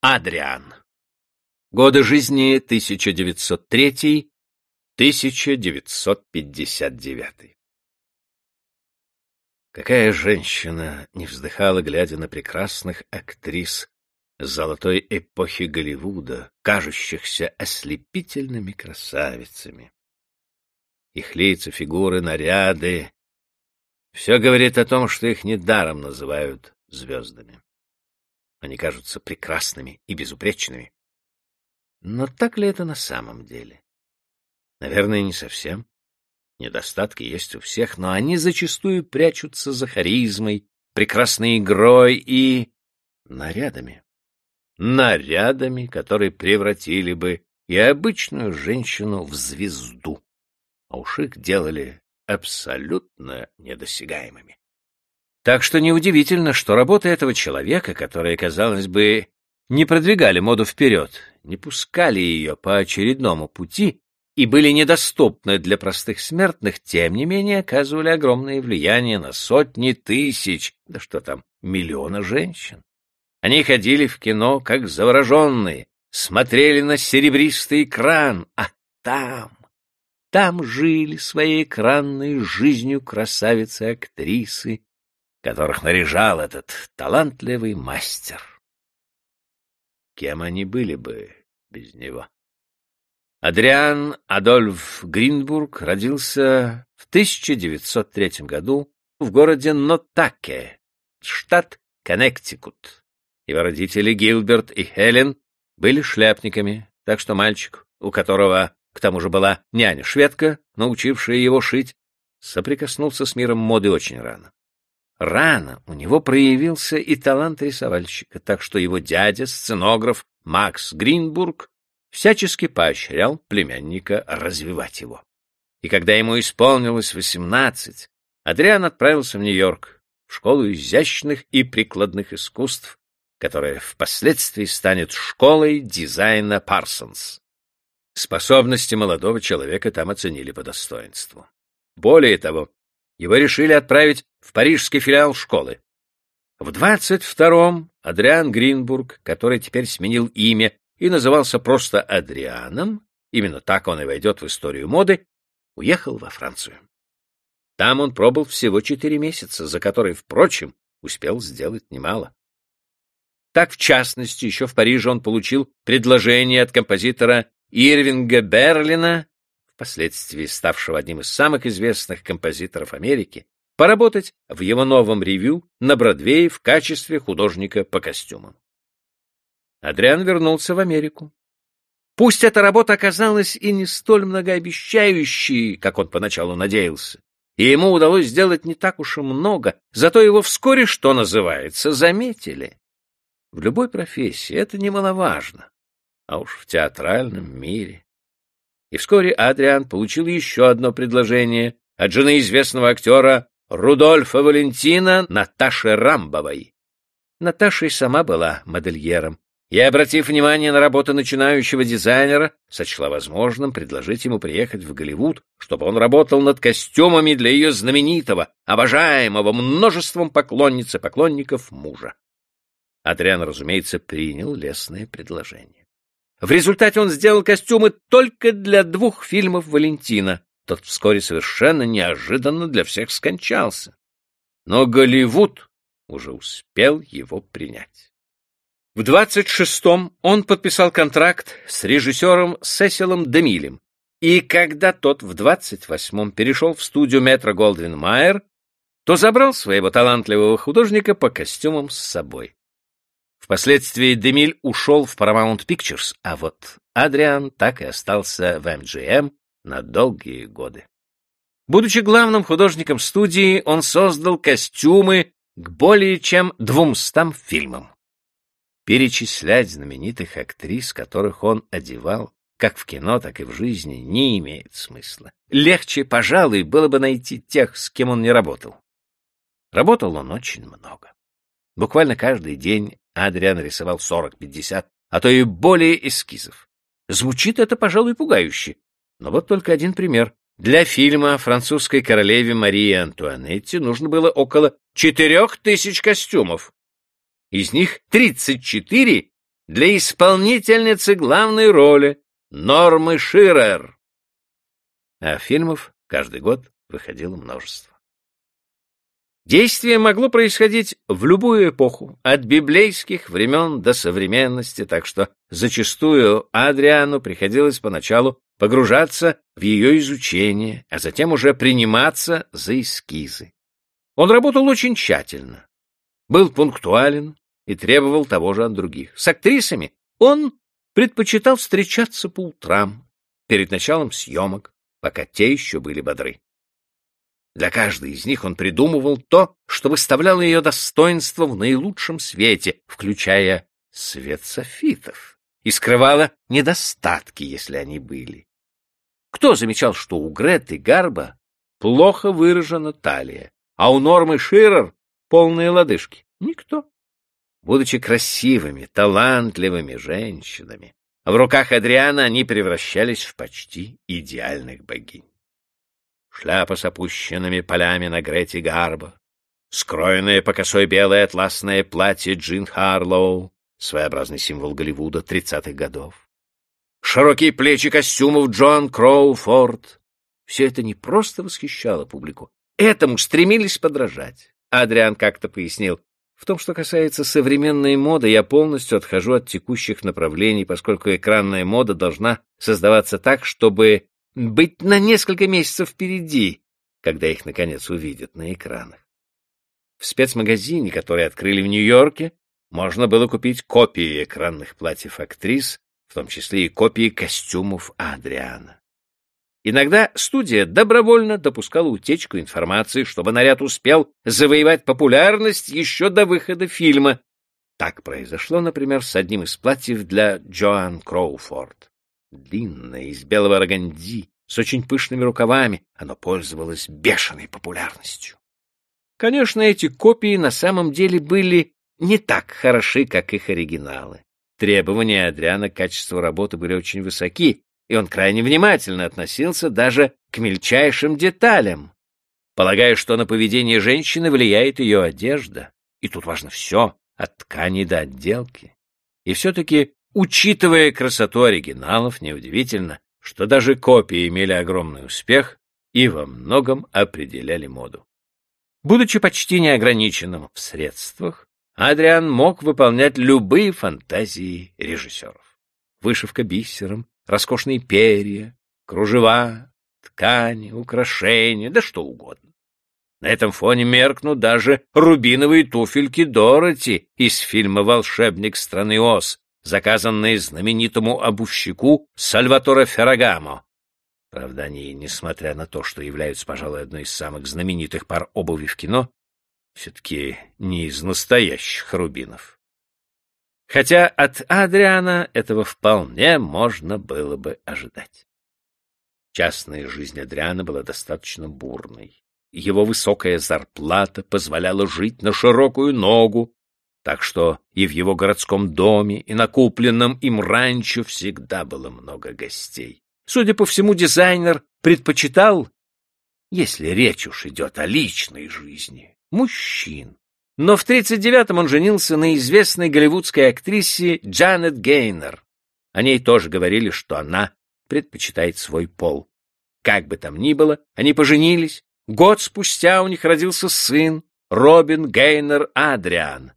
Адриан. Годы жизни 1903-1959. Какая женщина не вздыхала, глядя на прекрасных актрис золотой эпохи Голливуда, кажущихся ослепительными красавицами. Их лица, фигуры, наряды — все говорит о том, что их недаром называют звездами. Они кажутся прекрасными и безупречными. Но так ли это на самом деле? Наверное, не совсем. Недостатки есть у всех, но они зачастую прячутся за харизмой, прекрасной игрой и нарядами. Нарядами, которые превратили бы и обычную женщину в звезду, а уж их делали абсолютно недосягаемыми. Так что неудивительно, что работы этого человека, которые, казалось бы, не продвигали моду вперед, не пускали ее по очередному пути и были недоступны для простых смертных, тем не менее оказывали огромное влияние на сотни тысяч, да что там, миллиона женщин. Они ходили в кино как завороженные, смотрели на серебристый экран, а там, там жили своей экранной жизнью красавицы-актрисы, которых наряжал этот талантливый мастер. Кем они были бы без него? Адриан Адольф Гринбург родился в 1903 году в городе Нотаке, штат Коннектикут. Его родители Гилберт и Хелен были шляпниками, так что мальчик, у которого к тому же была няня-шведка, научившая его шить, соприкоснулся с миром моды очень рано. Рано у него проявился и талант рисовальщика, так что его дядя, сценограф Макс Гринбург, всячески поощрял племянника развивать его. И когда ему исполнилось восемнадцать, Адриан отправился в Нью-Йорк, в школу изящных и прикладных искусств, которая впоследствии станет школой дизайна Парсонс. Способности молодого человека там оценили по достоинству. Более того, его решили отправить в парижский филиал школы. В 22-м Адриан Гринбург, который теперь сменил имя и назывался просто Адрианом, именно так он и войдет в историю моды, уехал во Францию. Там он пробыл всего четыре месяца, за которые, впрочем, успел сделать немало. Так, в частности, еще в Париже он получил предложение от композитора Ирвинга Берлина впоследствии ставшего одним из самых известных композиторов Америки, поработать в его новом ревю на Бродвее в качестве художника по костюмам. Адриан вернулся в Америку. Пусть эта работа оказалась и не столь многообещающей, как он поначалу надеялся, и ему удалось сделать не так уж и много, зато его вскоре, что называется, заметили. В любой профессии это немаловажно, а уж в театральном мире и вскоре Адриан получил еще одно предложение от жены известного актера Рудольфа Валентина Наташи Рамбовой. Наташа и сама была модельером, и, обратив внимание на работу начинающего дизайнера, сочла возможным предложить ему приехать в Голливуд, чтобы он работал над костюмами для ее знаменитого, обожаемого множеством поклонниц и поклонников мужа. Адриан, разумеется, принял лестное предложение. В результате он сделал костюмы только для двух фильмов Валентина. Тот вскоре совершенно неожиданно для всех скончался. Но Голливуд уже успел его принять. В 26-м он подписал контракт с режиссером Сесилом Демилем, и когда тот в 28-м перешел в студию метро Голдвин Майер, то забрал своего талантливого художника по костюмам с собой. Впоследствии Демиль ушел в Paramount Pictures, а вот Адриан так и остался в MGM на долгие годы. Будучи главным художником студии, он создал костюмы к более чем двумстам фильмам. Перечислять знаменитых актрис, которых он одевал, как в кино, так и в жизни, не имеет смысла. Легче, пожалуй, было бы найти тех, с кем он не работал. Работал он очень много. Буквально каждый день Адриан рисовал 40-50, а то и более эскизов. Звучит это, пожалуй, пугающе. Но вот только один пример. Для фильма французской королеве Марии Антуанетте нужно было около четырех тысяч костюмов. Из них 34 для исполнительницы главной роли Нормы Ширер. А фильмов каждый год выходило множество. Действие могло происходить в любую эпоху, от библейских времен до современности, так что зачастую Адриану приходилось поначалу погружаться в ее изучение, а затем уже приниматься за эскизы. Он работал очень тщательно, был пунктуален и требовал того же от других. С актрисами он предпочитал встречаться по утрам, перед началом съемок, пока те еще были бодры. Для каждой из них он придумывал то, что выставляло ее достоинство в наилучшем свете, включая свет софитов, и скрывало недостатки, если они были. Кто замечал, что у Греты Гарба плохо выражена талия, а у Нормы Ширер полные лодыжки? Никто. Будучи красивыми, талантливыми женщинами, в руках Адриана они превращались в почти идеальных богинь шляпа с опущенными полями на Грете Гарбо, скроенное по косой белое атласное платье Джин Харлоу, своеобразный символ Голливуда тридцатых годов, широкие плечи костюмов Джон Кроуфорд. Все это не просто восхищало публику, этому стремились подражать. Адриан как-то пояснил, в том, что касается современной моды, я полностью отхожу от текущих направлений, поскольку экранная мода должна создаваться так, чтобы быть на несколько месяцев впереди, когда их, наконец, увидят на экранах. В спецмагазине, который открыли в Нью-Йорке, можно было купить копии экранных платьев актрис, в том числе и копии костюмов Адриана. Иногда студия добровольно допускала утечку информации, чтобы наряд успел завоевать популярность еще до выхода фильма. Так произошло, например, с одним из платьев для Джоан Кроуфорд длинное, из белого органди, с очень пышными рукавами, оно пользовалось бешеной популярностью. Конечно, эти копии на самом деле были не так хороши, как их оригиналы. Требования Адриана к качеству работы были очень высоки, и он крайне внимательно относился даже к мельчайшим деталям, полагая, что на поведение женщины влияет ее одежда. И тут важно все, от ткани до отделки. И все-таки Учитывая красоту оригиналов, неудивительно, что даже копии имели огромный успех и во многом определяли моду. Будучи почти неограниченным в средствах, Адриан мог выполнять любые фантазии режиссеров. Вышивка бисером, роскошные перья, кружева, ткани, украшения, да что угодно. На этом фоне меркнут даже рубиновые туфельки Дороти из фильма «Волшебник страны Оз», заказанные знаменитому обувщику Сальваторе Феррагамо. Правда, они, несмотря на то, что являются, пожалуй, одной из самых знаменитых пар обуви в кино, все-таки не из настоящих рубинов. Хотя от Адриана этого вполне можно было бы ожидать. Частная жизнь Адриана была достаточно бурной. Его высокая зарплата позволяла жить на широкую ногу, так что и в его городском доме, и на купленном им ранчо всегда было много гостей. Судя по всему, дизайнер предпочитал, если речь уж идет о личной жизни, мужчин. Но в 39-м он женился на известной голливудской актрисе Джанет Гейнер. О ней тоже говорили, что она предпочитает свой пол. Как бы там ни было, они поженились. Год спустя у них родился сын, Робин Гейнер Адриан.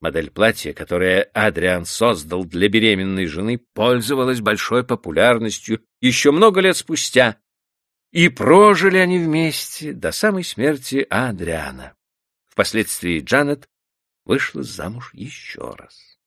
Модель платья, которое Адриан создал для беременной жены, пользовалась большой популярностью еще много лет спустя, и прожили они вместе до самой смерти Адриана. Впоследствии Джанет вышла замуж еще раз.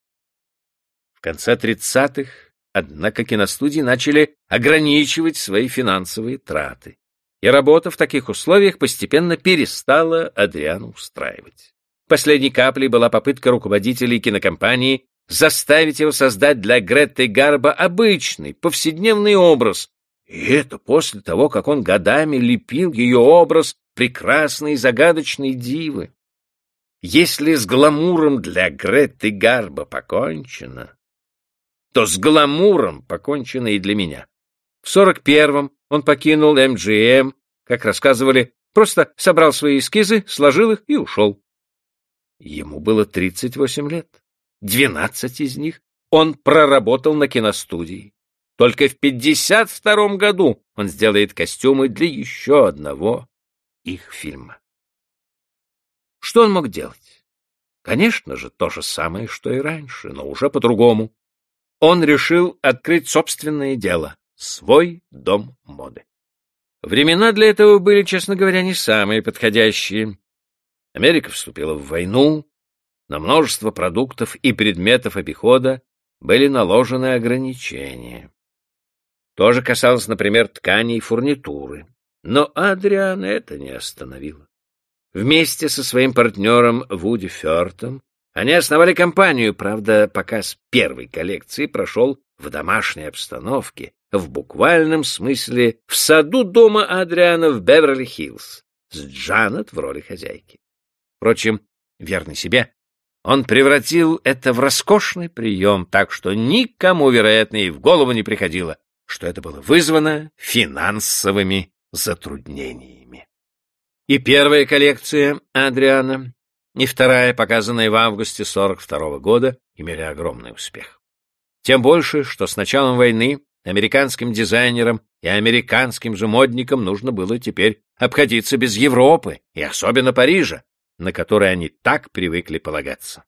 В конце тридцатых, однако, киностудии начали ограничивать свои финансовые траты, и работа в таких условиях постепенно перестала Адриана устраивать. Последней каплей была попытка руководителей кинокомпании заставить его создать для Гретты Гарба обычный, повседневный образ. И это после того, как он годами лепил ее образ прекрасной и загадочной дивы. Если с гламуром для Гретты Гарба покончено, то с гламуром покончено и для меня. В сорок первом он покинул МГМ, как рассказывали, просто собрал свои эскизы, сложил их и ушел. Ему было 38 лет. Двенадцать из них он проработал на киностудии. Только в 52 году он сделает костюмы для еще одного их фильма. Что он мог делать? Конечно же, то же самое, что и раньше, но уже по-другому. Он решил открыть собственное дело — свой дом моды. Времена для этого были, честно говоря, не самые подходящие. Америка вступила в войну, на множество продуктов и предметов обихода были наложены ограничения. То же касалось, например, тканей и фурнитуры. Но Адриан это не остановило. Вместе со своим партнером Вуди Фёртом они основали компанию, правда, показ первой коллекции прошел в домашней обстановке, в буквальном смысле в саду дома Адриана в Беверли-Хиллз, с Джанет в роли хозяйки. Впрочем, верный себе, он превратил это в роскошный прием, так что никому, вероятно, и в голову не приходило, что это было вызвано финансовыми затруднениями. И первая коллекция Адриана, и вторая, показанная в августе 42 -го года, имели огромный успех. Тем больше, что с началом войны американским дизайнерам и американским же модникам нужно было теперь обходиться без Европы, и особенно Парижа, на который они так привыкли полагаться.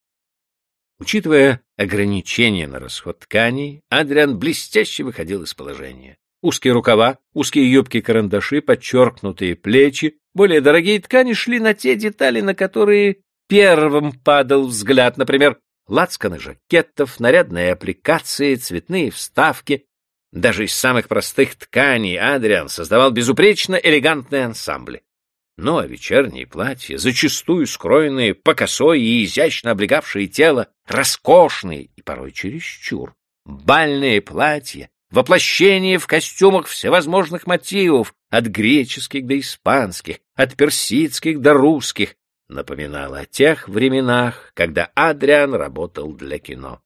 Учитывая ограничения на расход тканей, Адриан блестяще выходил из положения. Узкие рукава, узкие юбки-карандаши, подчеркнутые плечи, более дорогие ткани шли на те детали, на которые первым падал взгляд, например, лацканы жакетов, нарядные аппликации, цветные вставки. Даже из самых простых тканей Адриан создавал безупречно элегантные ансамбли. Ну а вечерние платья, зачастую скроенные по косой и изящно облегавшие тело, роскошные и порой чересчур. Бальные платья, воплощение в костюмах всевозможных мотивов, от греческих до испанских, от персидских до русских, напоминало о тех временах, когда Адриан работал для кино.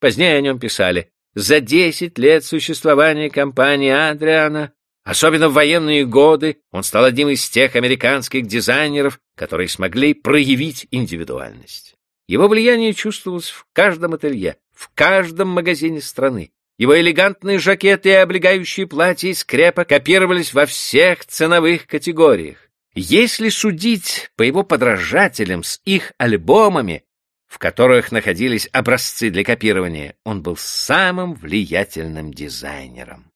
Позднее о нем писали, за десять лет существования компании Адриана Особенно в военные годы он стал одним из тех американских дизайнеров, которые смогли проявить индивидуальность. Его влияние чувствовалось в каждом ателье, в каждом магазине страны. Его элегантные жакеты и облегающие платья из крепа копировались во всех ценовых категориях. Если судить по его подражателям с их альбомами, в которых находились образцы для копирования, он был самым влиятельным дизайнером.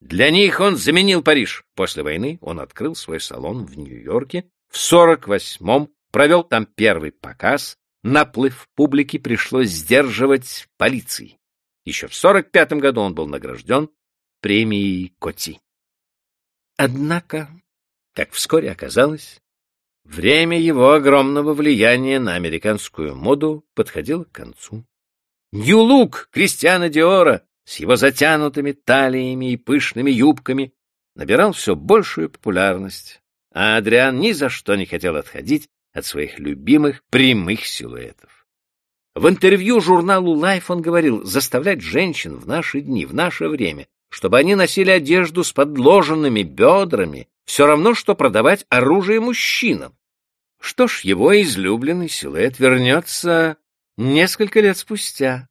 Для них он заменил Париж. После войны он открыл свой салон в Нью-Йорке. В 48-м провел там первый показ. Наплыв публики пришлось сдерживать полицией. Еще в 45-м году он был награжден премией Коти. Однако, как вскоре оказалось, время его огромного влияния на американскую моду подходило к концу. Нью-Лук Кристиана Диора с его затянутыми талиями и пышными юбками набирал все большую популярность, а Адриан ни за что не хотел отходить от своих любимых прямых силуэтов. В интервью журналу Life он говорил, заставлять женщин в наши дни, в наше время, чтобы они носили одежду с подложенными бедрами, все равно, что продавать оружие мужчинам. Что ж, его излюбленный силуэт вернется несколько лет спустя,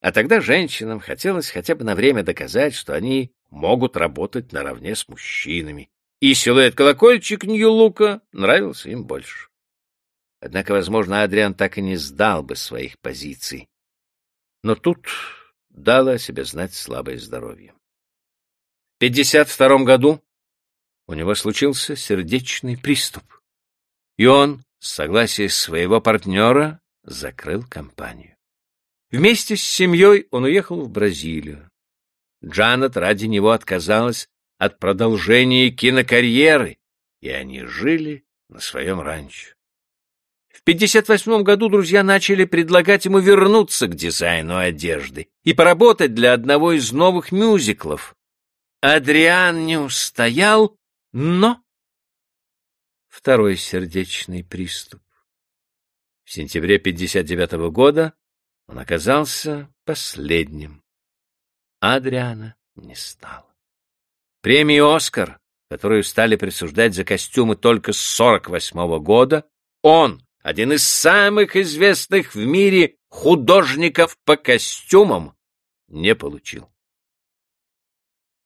а тогда женщинам хотелось хотя бы на время доказать, что они могут работать наравне с мужчинами. И силуэт-колокольчик Нью-Лука нравился им больше. Однако, возможно, Адриан так и не сдал бы своих позиций. Но тут дало о себе знать слабое здоровье. В 52 году у него случился сердечный приступ, и он, с согласия своего партнера, закрыл компанию. Вместе с семьей он уехал в Бразилию. Джанет ради него отказалась от продолжения кинокарьеры, и они жили на своем ранчо. В 58 году друзья начали предлагать ему вернуться к дизайну одежды и поработать для одного из новых мюзиклов. Адриан не устоял, но... Второй сердечный приступ. В сентябре 59 -го года он оказался последним. Адриана не стало. Премию «Оскар», которую стали присуждать за костюмы только с 48 -го года, он, один из самых известных в мире художников по костюмам не получил.